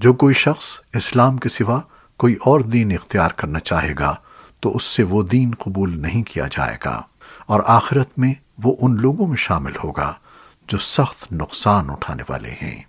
جو کوئی شخص اسلام کے سوا کوئی اور دین اختیار کرنا چاہے گا، تو اس سے وہ دین قبول نہیں کیا جائے گا۔ اور آخرت میں وہ ان لوگوں میں شامل ہوگا جو سخت نقصان اٹھانے والے ہیں۔